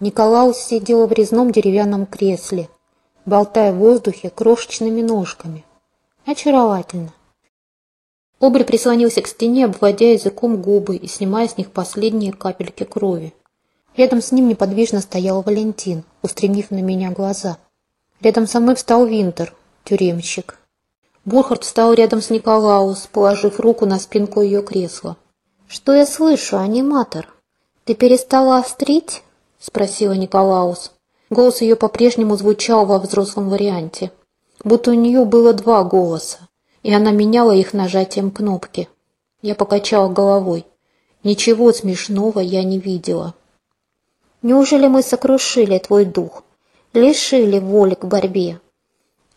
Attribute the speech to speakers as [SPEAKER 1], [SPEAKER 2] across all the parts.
[SPEAKER 1] Николаус сидела в резном деревянном кресле, болтая в воздухе крошечными ножками. Очаровательно. Обри прислонился к стене, обводя языком губы и снимая с них последние капельки крови. Рядом с ним неподвижно стоял Валентин, устремив на меня глаза. Рядом со мной встал Винтер, тюремщик. Бурхард встал рядом с Николаус, положив руку на спинку ее кресла. «Что я слышу, аниматор? Ты перестала острить?» — спросила Николаус. Голос ее по-прежнему звучал во взрослом варианте. Будто у нее было два голоса, и она меняла их нажатием кнопки. Я покачала головой. Ничего смешного я не видела. Неужели мы сокрушили твой дух, лишили воли к борьбе?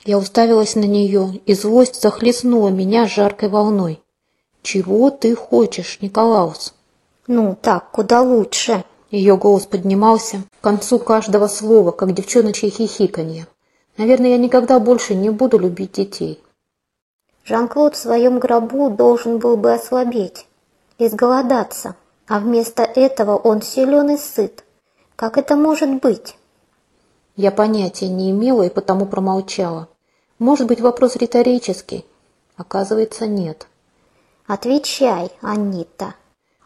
[SPEAKER 1] Я уставилась на нее, и злость захлестнула меня жаркой волной. «Чего ты хочешь, Николаус?» «Ну, так, куда лучше». Ее голос поднимался к концу каждого слова, как девчоночье хихиканье. «Наверное, я никогда больше не буду любить детей». Жан-Клод в своем гробу должен был бы ослабеть, изголодаться, а вместо этого он силен и сыт. Как это может быть? Я понятия не имела и потому промолчала. Может быть, вопрос риторический? Оказывается, нет. Отвечай, Анита.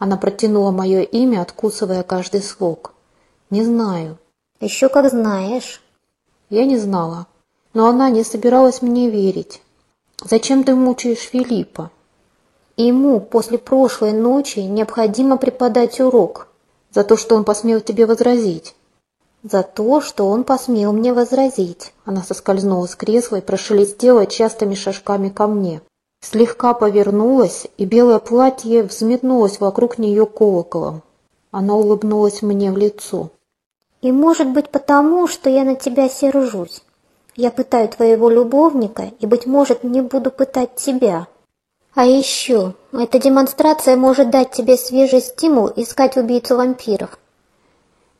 [SPEAKER 1] Она протянула мое имя, откусывая каждый слог. Не знаю. Еще как знаешь. Я не знала. Но она не собиралась мне верить. Зачем ты мучаешь Филиппа? Ему после прошлой ночи необходимо преподать урок за то, что он посмел тебе возразить. За то, что он посмел мне возразить. Она соскользнула с кресла и прошелестела частыми шажками ко мне. Слегка повернулась, и белое платье взметнулось вокруг нее колоколом. Она улыбнулась мне в лицо. «И может быть потому, что я на тебя сержусь. Я пытаю твоего любовника, и, быть может, не буду пытать тебя. А еще, эта демонстрация может дать тебе свежий стимул искать убийцу вампиров.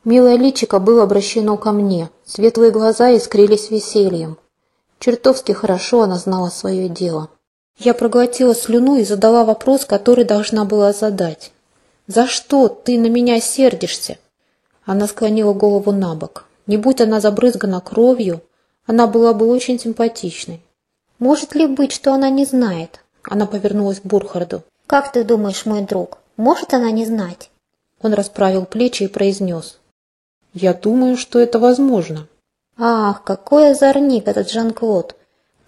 [SPEAKER 1] Милое личико было обращено ко мне, светлые глаза искрились весельем. Чертовски хорошо она знала свое дело. Я проглотила слюну и задала вопрос, который должна была задать. «За что ты на меня сердишься?» Она склонила голову на бок. Не будь она забрызгана кровью, она была бы очень симпатичной. «Может ли быть, что она не знает?» Она повернулась к Бурхарду. «Как ты думаешь, мой друг, может она не знать?» Он расправил плечи и произнес. «Я думаю, что это возможно». «Ах, какой озорник этот Жан-Клод!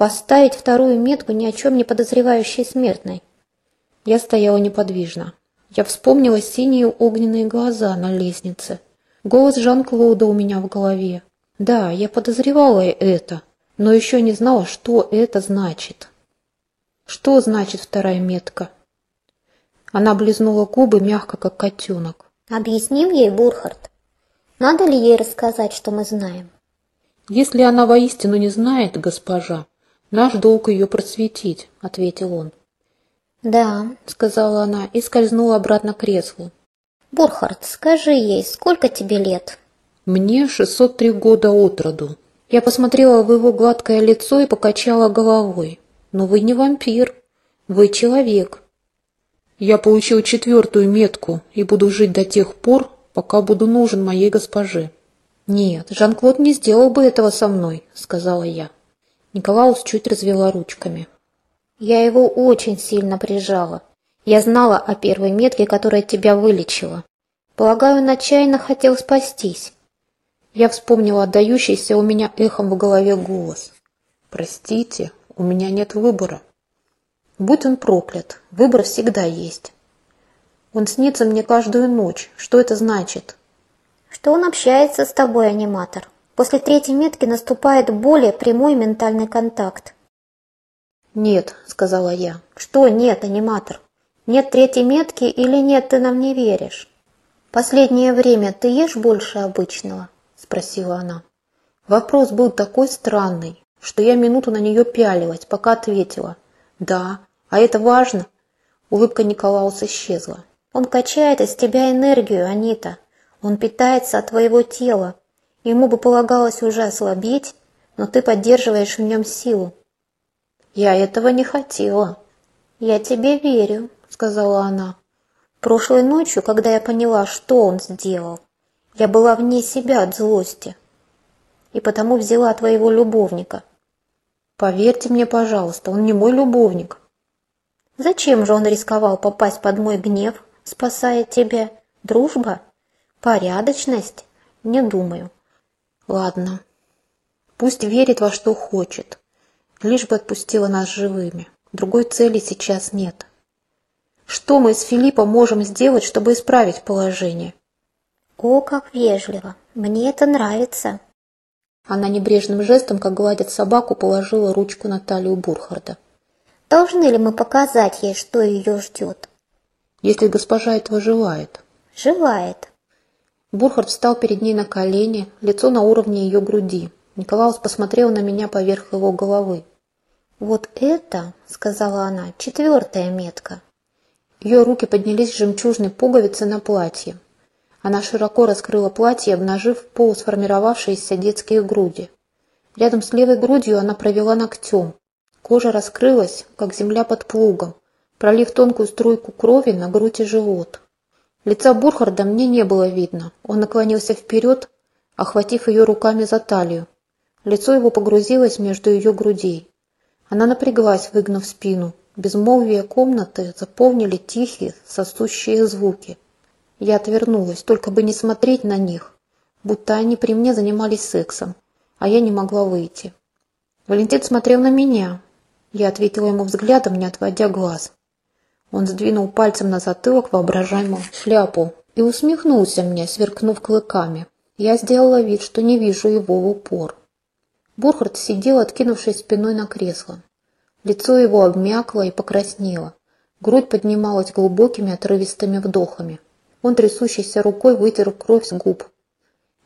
[SPEAKER 1] Поставить вторую метку ни о чем не подозревающей смертной!» Я стояла неподвижно. Я вспомнила синие огненные глаза на лестнице. Голос Жан-Клода у меня в голове. Да, я подозревала это, но еще не знала, что это значит. Что значит вторая метка? Она облизнула губы мягко, как котенок. Объясним ей, Бурхард. Надо ли ей рассказать, что мы знаем? Если она воистину не знает, госпожа, наш долг ее просветить, ответил он. Да, сказала она и скользнула обратно к креслу. Бурхард, скажи ей, сколько тебе лет? Мне 603 года от роду. Я посмотрела в его гладкое лицо и покачала головой. Но вы не вампир, вы человек. Я получил четвертую метку и буду жить до тех пор, пока буду нужен моей госпоже. Нет, Жан-Клод не сделал бы этого со мной, сказала я. Николаус чуть развела ручками. Я его очень сильно прижала. Я знала о первой метке, которая тебя вылечила. Полагаю, он отчаянно хотел спастись. Я вспомнила отдающийся у меня эхом в голове голос. «Простите, у меня нет выбора». Будь он проклят, выбор всегда есть. Он снится мне каждую ночь. Что это значит? Что он общается с тобой, аниматор. После третьей метки наступает более прямой ментальный контакт. «Нет», — сказала я. «Что нет, аниматор? Нет третьей метки или нет, ты нам не веришь? Последнее время ты ешь больше обычного?» спросила она. Вопрос был такой странный, что я минуту на нее пялилась, пока ответила. «Да, а это важно?» Улыбка Николауса исчезла. «Он качает из тебя энергию, Анита. Он питается от твоего тела. Ему бы полагалось уже ослабеть, но ты поддерживаешь в нем силу». «Я этого не хотела». «Я тебе верю», — сказала она. «Прошлой ночью, когда я поняла, что он сделал,
[SPEAKER 2] Я была вне себя от злости. И потому взяла твоего любовника.
[SPEAKER 1] Поверьте мне, пожалуйста, он не мой любовник.
[SPEAKER 2] Зачем же он рисковал попасть под мой гнев, спасая тебя? Дружба? Порядочность? Не думаю.
[SPEAKER 1] Ладно. Пусть верит во что хочет. Лишь бы отпустила нас живыми. Другой цели сейчас нет. Что мы с Филиппом можем сделать, чтобы исправить положение?
[SPEAKER 2] О, как вежливо. Мне это нравится.
[SPEAKER 1] Она небрежным жестом, как гладит собаку, положила ручку на талию Бурхарда.
[SPEAKER 2] Должны ли мы показать ей, что ее ждет?
[SPEAKER 1] Если госпожа этого желает.
[SPEAKER 2] Желает.
[SPEAKER 1] Бурхард встал перед ней на колени, лицо на уровне ее груди. Николаус посмотрел на меня поверх его головы.
[SPEAKER 2] «Вот это, — сказала она, — четвертая метка».
[SPEAKER 1] Ее руки поднялись с жемчужной пуговицы на платье. Она широко раскрыла платье, обнажив полусформировавшиеся детские груди. Рядом с левой грудью она провела ногтем. Кожа раскрылась, как земля под плугом, пролив тонкую струйку крови на грудь и живот. Лица Бурхарда мне не было видно. Он наклонился вперед, охватив ее руками за талию. Лицо его погрузилось между ее грудей. Она напряглась, выгнув спину. Безмолвие комнаты заполнили тихие, сосущие звуки. Я отвернулась, только бы не смотреть на них, будто они при мне занимались сексом, а я не могла выйти. Валентин смотрел на меня. Я ответила ему взглядом, не отводя глаз. Он сдвинул пальцем на затылок воображаемую шляпу и усмехнулся мне, сверкнув клыками. Я сделала вид, что не вижу его в упор. Бурхард сидел, откинувшись спиной на кресло. Лицо его обмякло и покраснело. Грудь поднималась глубокими отрывистыми вдохами. Он трясущейся рукой вытер кровь с губ.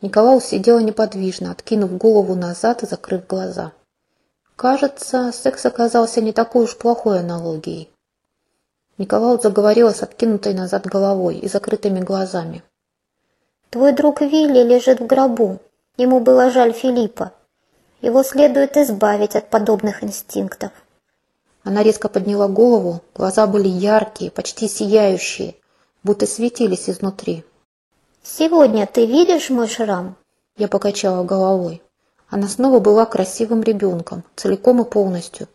[SPEAKER 1] Николаус сидела неподвижно, откинув голову назад и закрыв глаза. Кажется, секс оказался не такой уж плохой аналогией. Николаус заговорила с откинутой назад головой и закрытыми глазами.
[SPEAKER 2] «Твой друг Вилли лежит в гробу. Ему было жаль Филиппа. Его следует избавить от подобных инстинктов».
[SPEAKER 1] Она резко подняла голову, глаза были яркие, почти сияющие, будто светились изнутри.
[SPEAKER 2] «Сегодня ты видишь мой шрам?»
[SPEAKER 1] Я покачала головой. Она снова была красивым ребенком, целиком и полностью,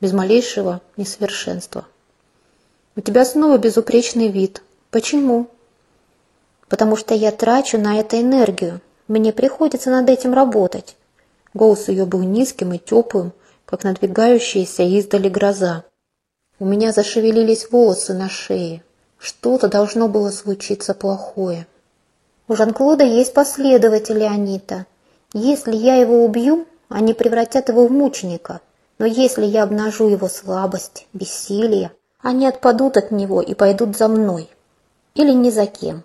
[SPEAKER 1] без малейшего несовершенства. У тебя снова безупречный вид. Почему? Потому что я трачу на это энергию. Мне приходится над этим работать. Голос ее был низким и теплым, как надвигающаяся издали гроза. У меня зашевелились волосы на шее. Что-то должно было случиться плохое.
[SPEAKER 2] У Жан-Клода есть последователи Анита. Если я его убью, они превратят его в мученика. Но если я обнажу его слабость, бессилие, они отпадут от него и пойдут за мной. Или ни за кем.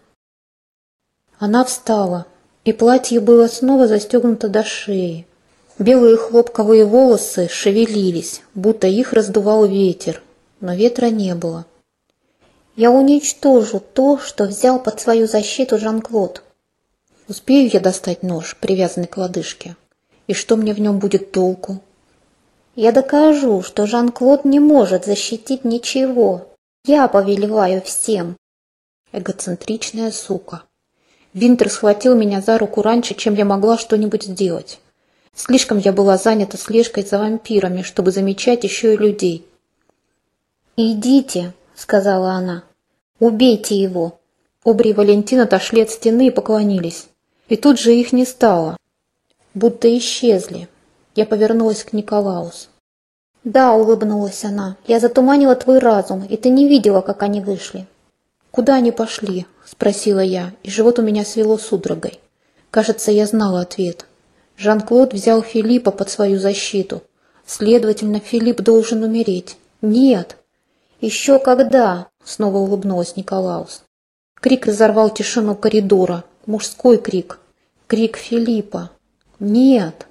[SPEAKER 1] Она встала, и платье было снова застегнуто до шеи. Белые хлопковые волосы шевелились, будто их раздувал ветер, но ветра не было.
[SPEAKER 2] «Я уничтожу то, что взял под свою защиту Жан-Клод».
[SPEAKER 1] «Успею я достать нож, привязанный к лодыжке? И что мне в нем будет толку?»
[SPEAKER 2] Я докажу, что Жан-Клод не может защитить ничего. Я повелеваю всем.
[SPEAKER 1] Эгоцентричная сука. Винтер схватил меня за руку раньше, чем я могла что-нибудь сделать. Слишком я была занята слежкой за вампирами, чтобы замечать еще и людей.
[SPEAKER 2] «Идите», — сказала она, — «убейте его».
[SPEAKER 1] Обри и Валентин отошли от стены и поклонились. И тут же их не стало. Будто исчезли. Я повернулась к Николаус.
[SPEAKER 2] «Да», — улыбнулась она, — «я затуманила твой разум, и ты не видела, как они вышли».
[SPEAKER 1] «Куда они пошли?» — спросила я, и живот у меня свело судорогой. Кажется, я знала ответ. Жан-Клод взял Филиппа под свою защиту. Следовательно, Филипп должен умереть. Нет.
[SPEAKER 2] Еще когда?
[SPEAKER 1] Снова улыбнулась Николаус. Крик разорвал тишину коридора. Мужской крик. Крик Филиппа. Нет.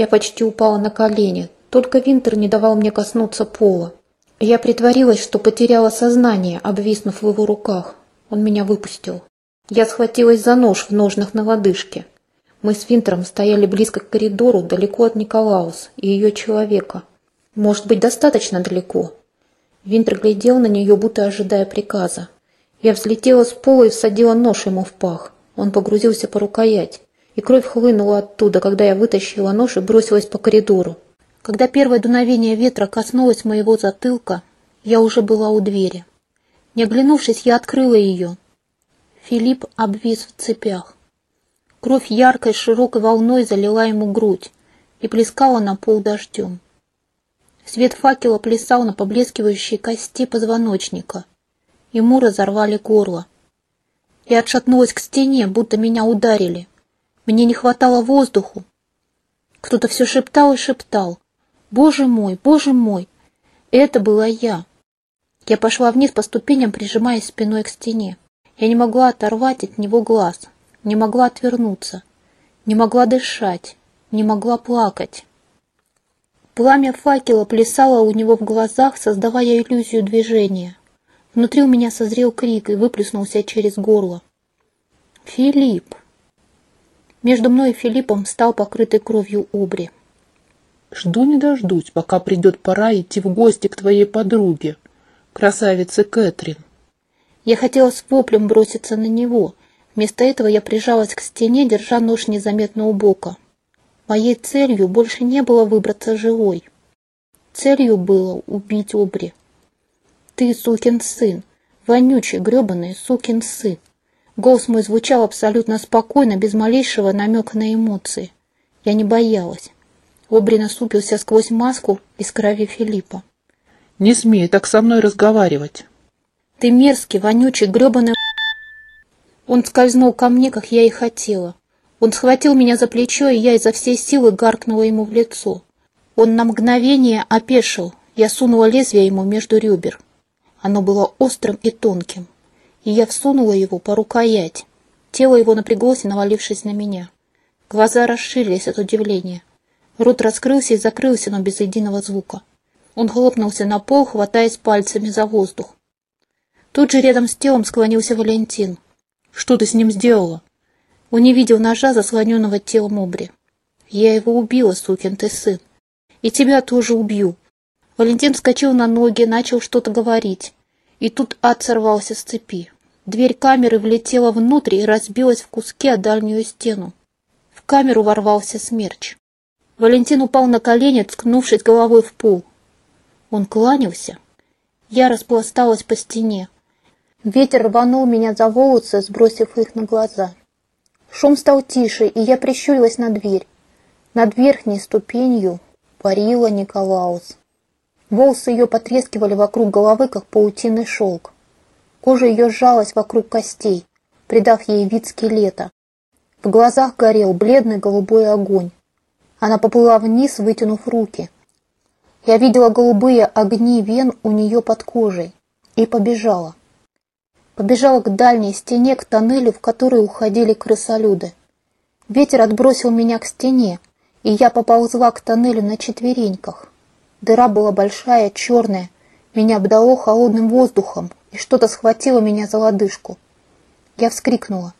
[SPEAKER 1] Я почти упала на колени, только Винтер не давал мне коснуться пола. Я притворилась, что потеряла сознание, обвиснув в его руках. Он меня выпустил. Я схватилась за нож в ножнах на лодыжке. Мы с Винтером стояли близко к коридору, далеко от Николаус и ее человека. Может быть, достаточно далеко. Винтер глядел на нее, будто ожидая приказа. Я взлетела с пола и всадила нож ему в пах. Он погрузился по рукоять, и кровь хлынула оттуда, когда я вытащила нож и бросилась по коридору. Когда первое дуновение ветра коснулось моего затылка, я уже была у двери. Не оглянувшись, я открыла ее. Филипп обвис в цепях. Кровь яркой широкой волной залила ему грудь и плескала на пол дождем. Свет факела плясал на поблескивающей кости позвоночника. Ему разорвали горло. Я отшатнулась к стене, будто меня ударили. Мне не хватало воздуху. Кто-то все шептал и шептал. «Боже мой, боже мой!» Это была я. Я пошла вниз по ступеням, прижимаясь спиной к стене. Я не могла оторвать от него глаз, не могла отвернуться, не могла дышать, не могла плакать. Пламя факела плясало у него в глазах, создавая иллюзию движения. Внутри у меня созрел крик и выплеснулся через горло. «Филипп!» Между мной и Филиппом стал покрытый кровью обри.
[SPEAKER 3] «Жду не дождусь, пока придет пора идти в гости к твоей подруге, красавице Кэтрин».
[SPEAKER 1] Я хотела с воплем броситься на него. Вместо этого я прижалась к стене, держа нож незаметно у бока. Моей целью больше не было выбраться живой. Целью было убить Обри. Ты сукин сын, вонючий, гребаный сукин сын. Голос мой звучал абсолютно спокойно, без малейшего намека на эмоции. Я не боялась. Обри насупился сквозь маску из крови Филиппа.
[SPEAKER 3] «Не смей так со мной разговаривать!»
[SPEAKER 1] «Ты мерзкий, вонючий, гребаный...» Он скользнул ко мне, как я и хотела. Он схватил меня за плечо, и я изо всей силы гаркнула ему в лицо. Он на мгновение опешил. Я сунула лезвие ему между ребер. Оно было острым и тонким. И я всунула его по рукоять. Тело его напряглось, навалившись на меня. Глаза расширились от удивления. Рот раскрылся и закрылся, но без единого звука. Он хлопнулся на пол, хватаясь пальцами за воздух. Тут же рядом с телом склонился Валентин. «Что ты с ним сделала?» Он не видел ножа, заслоненного телом Обри. «Я его убила, сукин ты сын. И тебя тоже убью». Валентин вскочил на ноги, начал что-то говорить. И тут ад сорвался с цепи. Дверь камеры влетела внутрь и разбилась в куски о дальнюю стену. В камеру ворвался смерч. Валентин упал на колени, ткнувшись головой в пол. Он кланялся. Я распласталась по стене. Ветер рванул меня за волосы, сбросив их на глаза. Шум стал тише, и я прищурилась на дверь. Над верхней ступенью парила Николаус. Волосы ее потрескивали вокруг головы, как паутинный шелк. Кожа ее сжалась вокруг костей, придав ей вид скелета. В глазах горел бледный голубой огонь. Она поплыла вниз, вытянув руки. Я видела голубые огни вен у нее под кожей и побежала. Побежала к дальней стене, к тоннелю, в который уходили крысолюды. Ветер отбросил меня к стене, и я поползла к тоннелю на четвереньках. Дыра была большая, черная, меня обдало холодным воздухом, и что-то схватило меня за лодыжку. Я вскрикнула.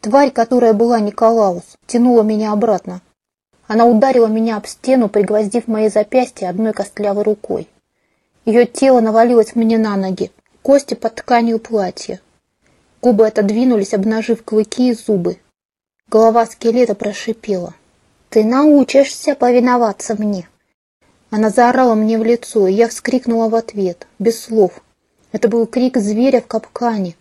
[SPEAKER 1] Тварь, которая была Николаус, тянула меня обратно. Она ударила меня об стену, пригвоздив мои запястья одной костлявой рукой. Ее тело навалилось мне на ноги, кости под тканью платья. Губы отодвинулись, обнажив клыки и зубы. Голова скелета прошипела. «Ты научишься повиноваться мне!» Она заорала мне в лицо, и я вскрикнула в ответ, без слов. Это был крик зверя в капкане.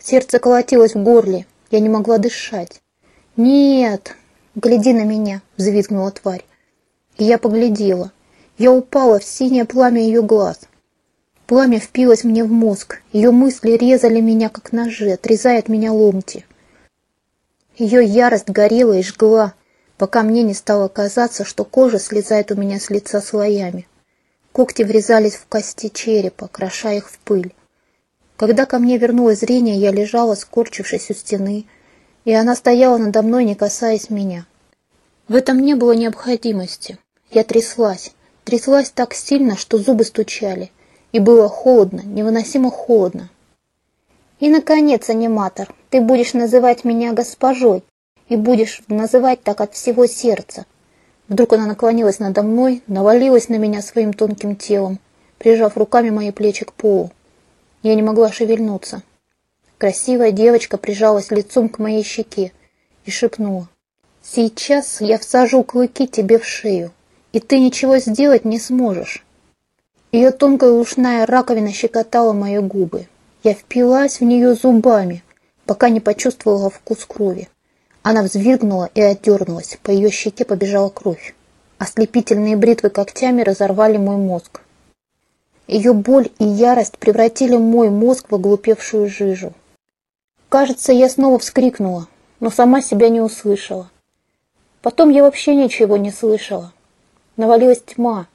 [SPEAKER 1] Сердце колотилось в горле, я не могла дышать. «Нет! Гляди на меня!» — взвизгнула тварь. И я поглядела. Я упала в синее пламя ее глаз. Пламя впилось мне в мозг, ее мысли резали меня, как ножи, отрезая от меня ломти. Ее ярость горела и жгла, пока мне не стало казаться, что кожа слезает у меня с лица слоями. Когти врезались в кости черепа, кроша их в пыль. Когда ко мне вернулось зрение, я лежала, скорчившись у стены, и она стояла надо мной, не касаясь меня. В этом не было необходимости. Я тряслась, тряслась так сильно, что зубы стучали. И было холодно, невыносимо холодно. И, наконец, аниматор, ты будешь называть меня госпожой и будешь называть так от всего сердца. Вдруг она наклонилась надо мной, навалилась на меня своим тонким телом, прижав руками мои плечи к полу. Я не могла шевельнуться. Красивая девочка прижалась лицом к моей щеке и шепнула. «Сейчас я всажу клыки тебе в шею, и ты ничего сделать не сможешь». Ее тонкая ушная раковина щекотала мои губы. Я впилась в нее зубами, пока не почувствовала вкус крови. Она взвизгнула и отдернулась, по ее щеке побежала кровь. Ослепительные бритвы когтями разорвали мой мозг. Ее боль и ярость превратили мой мозг в оглупевшую жижу. Кажется, я снова вскрикнула, но сама себя не услышала. Потом я вообще ничего не слышала. Навалилась тьма.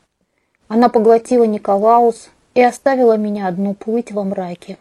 [SPEAKER 1] Она поглотила Николаус и оставила меня одну плыть во мраке.